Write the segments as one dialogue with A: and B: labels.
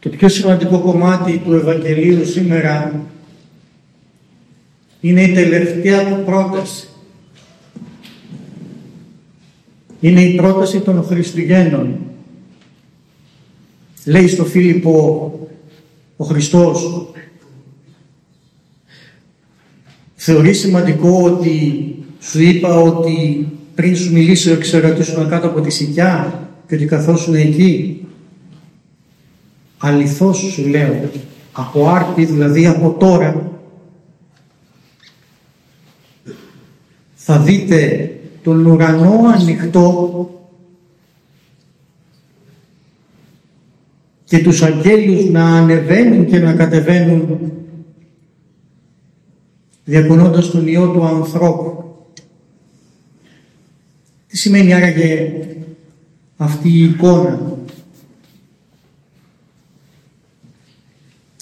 A: Το πιο σημαντικό κομμάτι του Ευαγγελίου σήμερα είναι η τελευταία του πρόταση. Είναι η πρόταση των Χριστουγέννων. Λέει στο Φίλιππο ο Χριστός Θεωρεί σημαντικό ότι σου είπα ότι πριν σου μιλήσω εξερωτήσουν κάτω από τη σικιά και ότι καθόσουν εκεί. Αληθώς σου λέω, από άρτη, δηλαδή από τώρα, θα δείτε τον ουρανό ανοιχτό και τους αγγέλους να ανεβαίνουν και να κατεβαίνουν διακονώντας τον Υιό του ανθρώπου. Τι σημαίνει άραγε αυτή η εικόνα;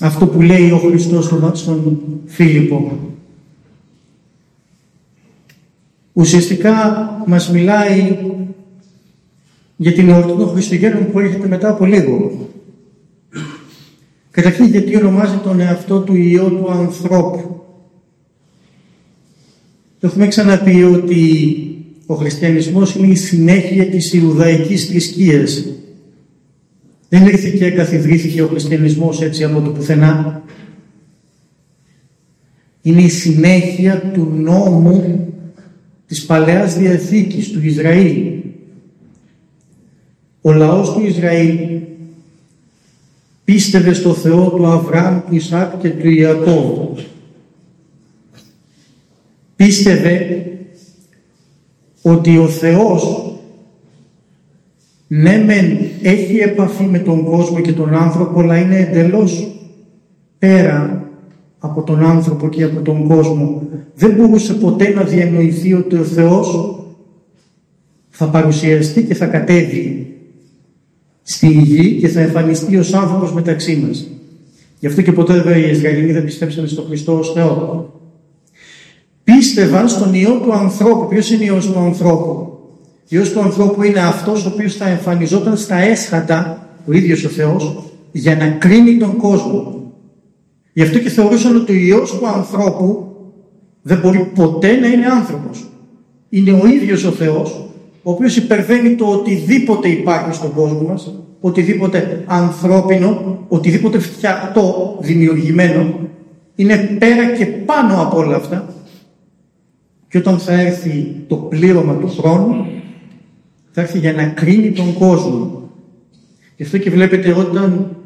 A: Αυτό που λέει ο Χριστός στον Φίλιππο. Ουσιαστικά μας μιλάει για την εορτή των Χριστουγέννων που έρχεται μετά από λίγο. Καταρχήν γιατί ονομάζει τον εαυτό του Υιό του ανθρώπου. Έχουμε ξαναπεί ότι ο χριστιανισμός είναι η συνέχεια της Ιουδαϊκής θρησκείας. Δεν ήρθε και καθιδρύθηκε ο χριστιανισμός έτσι από το πουθενά. Είναι η συνέχεια του νόμου της Παλαιάς Διαθήκης του Ισραήλ. Ο λαός του Ισραήλ πίστευε στο Θεό του Αβραάμ, του Ισάκ και του Ιακώβ πίστευε ότι ο Θεός ναι μεν έχει επαφή με τον κόσμο και τον άνθρωπο αλλά είναι εντελώς πέρα από τον άνθρωπο και από τον κόσμο. Δεν μπορούσε ποτέ να διανοηθεί ότι ο Θεός θα παρουσιαστεί και θα κατέβει στη γη και θα εμφανιστεί ως άνθρωπος μεταξύ μας. Γι' αυτό και ποτέ βέβαια οι Ισραηλοί δεν πιστέψαν στον Χριστό ως Θεό πίστευαν στον Υιό του ανθρώπου. Ποιος είναι ο Υιός του ανθρώπου; Ο Υιός του ανθρώπου είναι αυτός ο οποίος θα εμφανιζόταν στα έσχατα, ο ίδιος ο Θεός, για να κρίνει τον κόσμο. Γι' αυτό και θεωρούσαν ότι ο Υιός του ανθρώπου δεν μπορεί ποτέ να είναι άνθρωπος. Είναι ο ίδιος ο Θεός, ο οποίος υπερβαίνει το οτιδήποτε υπάρχει στον κόσμο μας, οτιδήποτε ανθρώπινο, οτιδήποτε φτιαχτό, δημιουργημένο, είναι πέρα και πάνω από όλα αυτά και όταν θα έρθει το πλήρωμα του χρόνου, θα έρθει για να κρίνει τον κόσμο. Γι' αυτό και βλέπετε όταν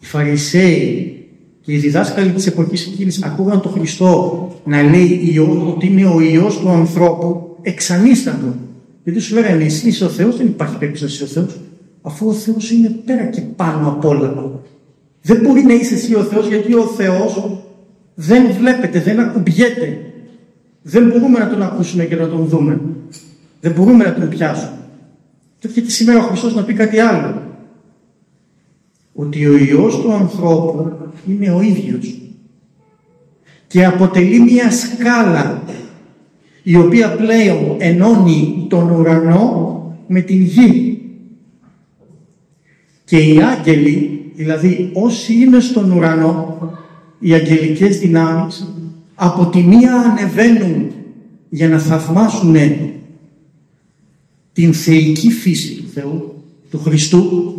A: οι Φαρισαίοι και οι διδάσκαλοι της εποχής εκείνης ακούγαν τον Χριστό να λέει ότι είναι ο Υιός του ανθρώπου, εξανίσταντο. Γιατί σου λέγανε εσύ είσαι ο Θεός, δεν υπάρχει περίπτωση να είσαι ο Θεός. Αφού ο Θεός είναι πέρα και πάνω απ' όλα. Δεν μπορεί να είσαι εσύ ο Θεός γιατί ο Θεός δεν βλέπετε, δεν ακουμπιέται, δεν μπορούμε να τον ακούσουμε και να τον δούμε. Δεν μπορούμε να τον πιάσουμε. Και έρχεται σήμερα ο Χριστός να πει κάτι άλλο. Ότι ο Υιός του ανθρώπου είναι ο ίδιος. Και αποτελεί μια σκάλα η οποία πλέον ενώνει τον ουρανό με την γη. Και οι άγγελοι, δηλαδή όσοι είναι στον ουρανό, οι αγγελικές δυνάμεις, από τη μία ανεβαίνουν για να θαυμάσουν την θεϊκή φύση του Θεού, του Χριστού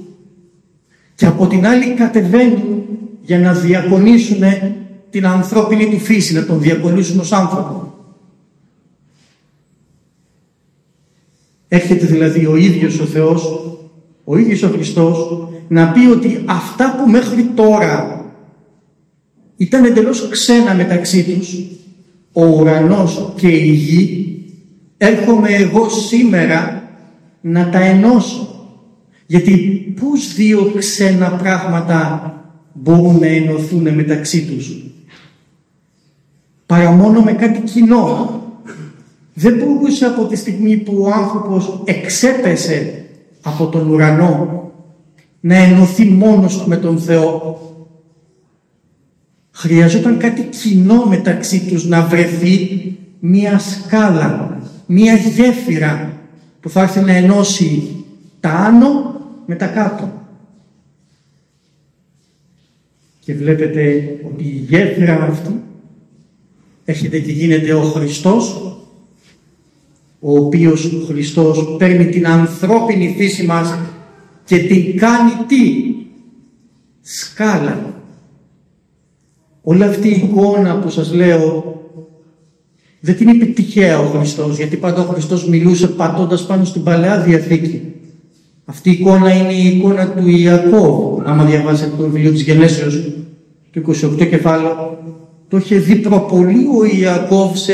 A: και από την άλλη κατεβαίνουν για να διακονήσουν την ανθρώπινη του φύση, να τον διακονήσουν ως άνθρωπο. Έρχεται δηλαδή ο ίδιος ο Θεός, ο ίδιος ο Χριστός, να πει ότι αυτά που μέχρι τώρα ήταν εντελώς ξένα μεταξύ τους ο ουρανός και η γη έρχομαι εγώ σήμερα να τα ενώσω. Γιατί πώς δύο ξένα πράγματα μπορούν να ενωθούν μεταξύ τους; Παρά μόνο με κάτι κοινό. Δεν μπορούσε από τη στιγμή που ο άνθρωπος εξέπεσε από τον ουρανό να ενωθεί μόνος με τον Θεό Χρειαζόταν κάτι κοινό μεταξύ τους να βρεθεί μία σκάλα, μία γέφυρα που θα έρθει να ενώσει τα άνω με τα κάτω. Και βλέπετε ότι η γέφυρα αυτή έρχεται και γίνεται ο Χριστός, ο οποίος ο Χριστός παίρνει την ανθρώπινη φύση μας και την κάνει τι, σκάλα. Όλη αυτή η εικόνα που σας λέω δεν την είπε τυχαία ο Χριστός, γιατί πάντα ο Χριστός μιλούσε πατώντας πάνω στην Παλαιά Διαθήκη. Αυτή η εικόνα είναι η εικόνα του Ιακώβ, άμα διαβάσετε το βιβλίο της Γενέσεως, το 28 κεφάλαιο, το είχε δει προπολεί ο Ιακώβ σε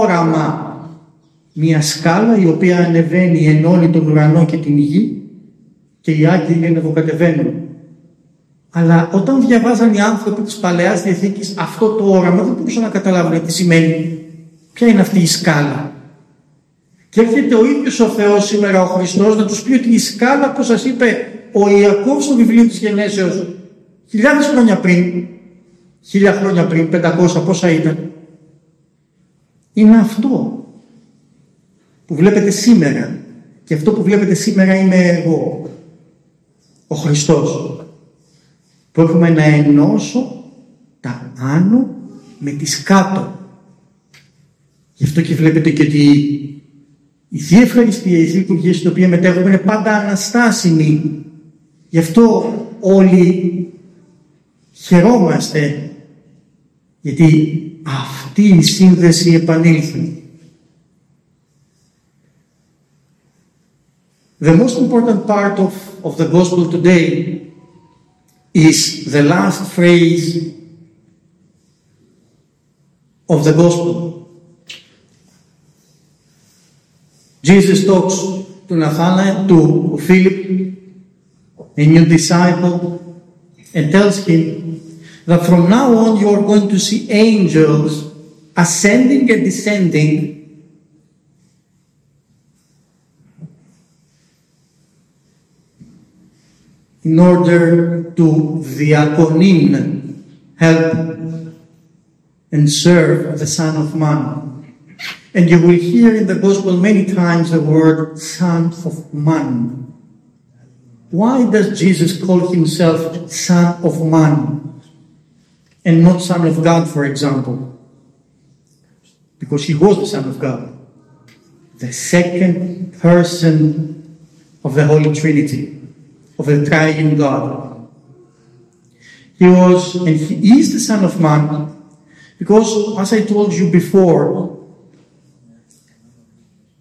A: όραμα. Μια σκάλα η οποία ανεβαίνει ενώνει τον ουρανό και την γη και οι άγγελοι ανεβοκατεβαίνουν. Αλλά όταν διαβάζαν οι άνθρωποι της Παλαιάς Διαθήκης αυτό το όραμα δεν μπορούσαν να καταλάβουν τι σημαίνει. Ποια είναι αυτή η σκάλα; Και έρχεται ο ίδιος ο Θεός σήμερα ο Χριστός να τους πει ότι η σκάλα που σας είπε ο Ιακώβ στο βιβλίο της Γενέσεως χιλιάδες χρόνια πριν, χίλια χρόνια πριν, πεντακόσια πόσα ήταν, είναι αυτό που βλέπετε σήμερα. Και αυτό που βλέπετε σήμερα είμαι εγώ, ο Χριστός, που έχουμε να ενώσω τα άνω με τις κάτω. Γι' αυτό και βλέπετε και ότι η Θεία Ευχαριστία, η Θεία Λειτουργία στην οποία μετέχουμε είναι πάντα αναστάσιμη. Γι' αυτό όλοι χαιρόμαστε γιατί αυτή η σύνδεση επανήλθε. The most important part of, of the gospel today is the last phrase of the gospel. Jesus talks to Nathanael, to Philip, a new disciple, and tells him that from now on you are going to see angels ascending and descending in order to diaconin, help and serve the Son of Man. And you will hear in the gospel many times the word Son of Man. Why does Jesus call himself Son of Man and not Son of God, for example? Because he was the Son of God, the second person of the Holy Trinity, of the Triune God. He was and he is the Son of Man because, as I told you before,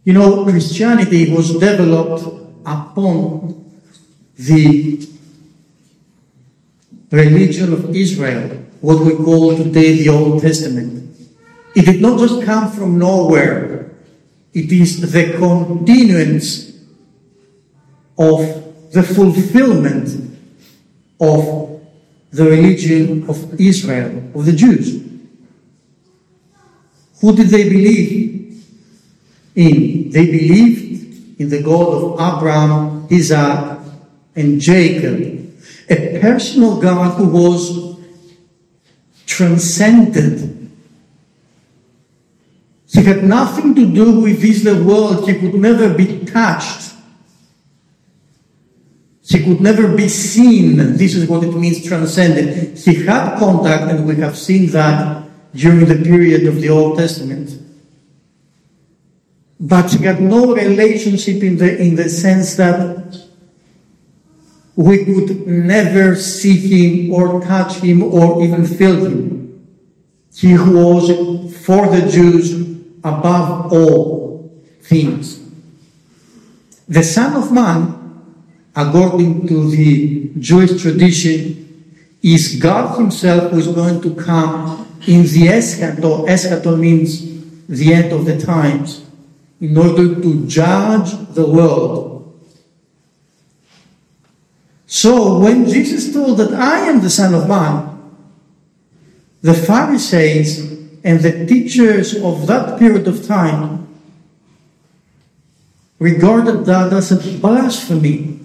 A: you know, Christianity was developed upon the religion of Israel, what we call today the Old Testament. It did not just come from nowhere. It is the continuance of the fulfillment of the religion of Israel, of the Jews. Who did they believe? In. They believed in the God of Abraham, Isaac, and Jacob, a personal God who was transcended. He had nothing to do with this world. He could never be touched. He could never be seen. This is what it means transcended. He had contact, and we have seen that during the period of the Old Testament but he had no relationship in the, in the sense that we could never see him or touch him or even feel him. He was for the Jews above all things. The Son of Man, according to the Jewish tradition, is God Himself who is going to come in the eschaton. Eschaton means the end of the times in order to judge the world. So when Jesus told that I am the Son of Man, the Pharisees and the teachers of that period of time regarded that as a blasphemy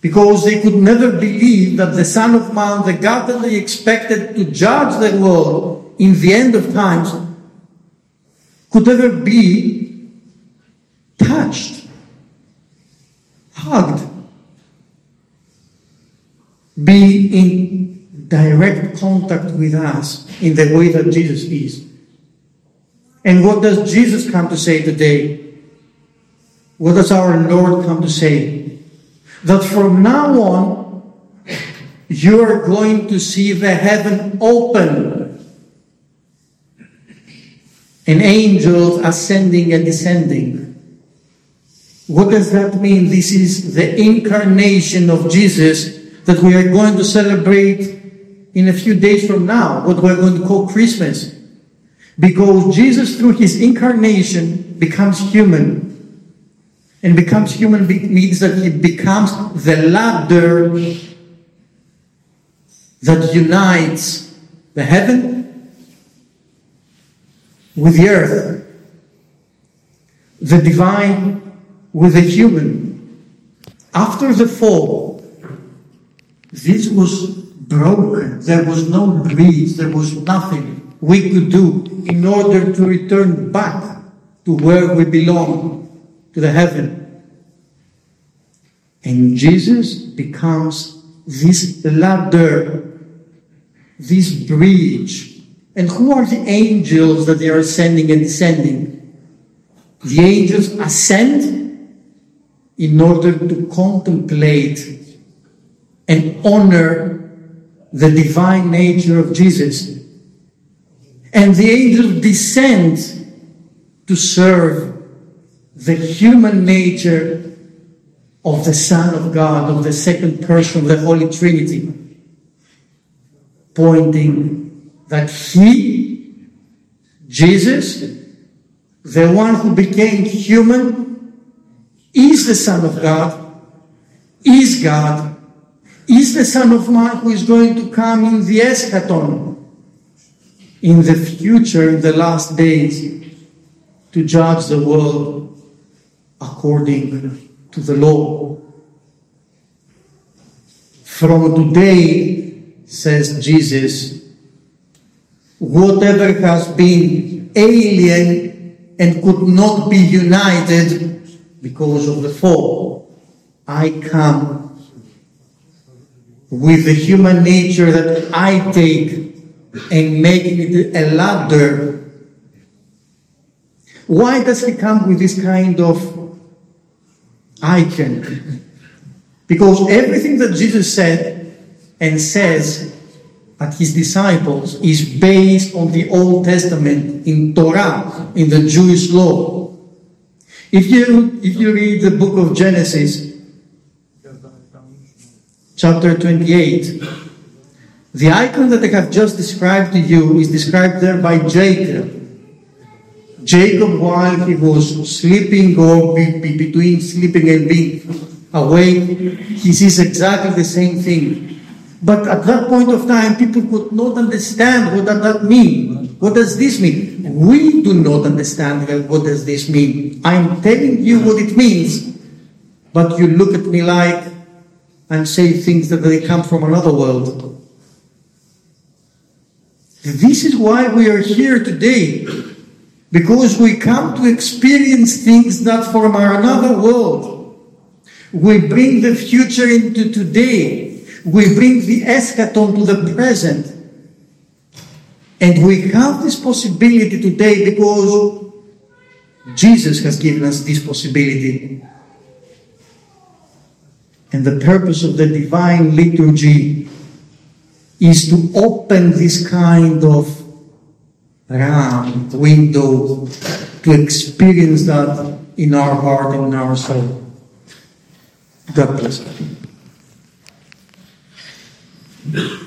A: because they could never believe that the Son of Man, the God that they expected to judge the world in the end of times, could ever be touched, hugged, be in direct contact with us in the way that Jesus is. And what does Jesus come to say today? What does our Lord come to say? That from now on, you are going to see the heaven open and angels ascending and descending. What does that mean? This is the incarnation of Jesus that we are going to celebrate in a few days from now, what we're going to call Christmas. Because Jesus, through his incarnation, becomes human. And becomes human means that he becomes the ladder that unites the heaven with the earth, the divine with the human. After the fall, this was broken. There was no breeze, there was nothing we could do in order to return back to where we belong, to the heaven. And Jesus becomes this ladder, this bridge. And who are the angels that they are ascending and descending? The angels ascend in order to contemplate and honor the divine nature of Jesus. And the angels descend to serve the human nature of the Son of God, of the second person of the Holy Trinity, pointing that He, Jesus, the one who became human, is the Son of God, is God, is the Son of Man who is going to come in the eschaton, in the future, in the last days, to judge the world according to the law. From today, says Jesus, whatever has been alien and could not be united because of the fall, I come with the human nature that I take and make it a ladder. Why does he come with this kind of icon? Because everything that Jesus said and says at his disciples is based on the Old Testament in Torah, in the Jewish law. If you, if you read the book of Genesis, chapter 28. The icon that I have just described to you is described there by Jacob. Jacob, while he was sleeping or be, be between sleeping and being awake, he sees exactly the same thing. But at that point of time, people could not understand what does that mean. What does this mean? We do not understand well, what does this mean. I'm telling you what it means, but you look at me like and say things that they come from another world. This is why we are here today. Because we come to experience things that from our another world. We bring the future into today. We bring the eschaton to the present. And we have this possibility today because Jesus has given us this possibility. And the purpose of the divine liturgy is to open this kind of round window to experience that in our heart and in our soul. God bless you. Yeah.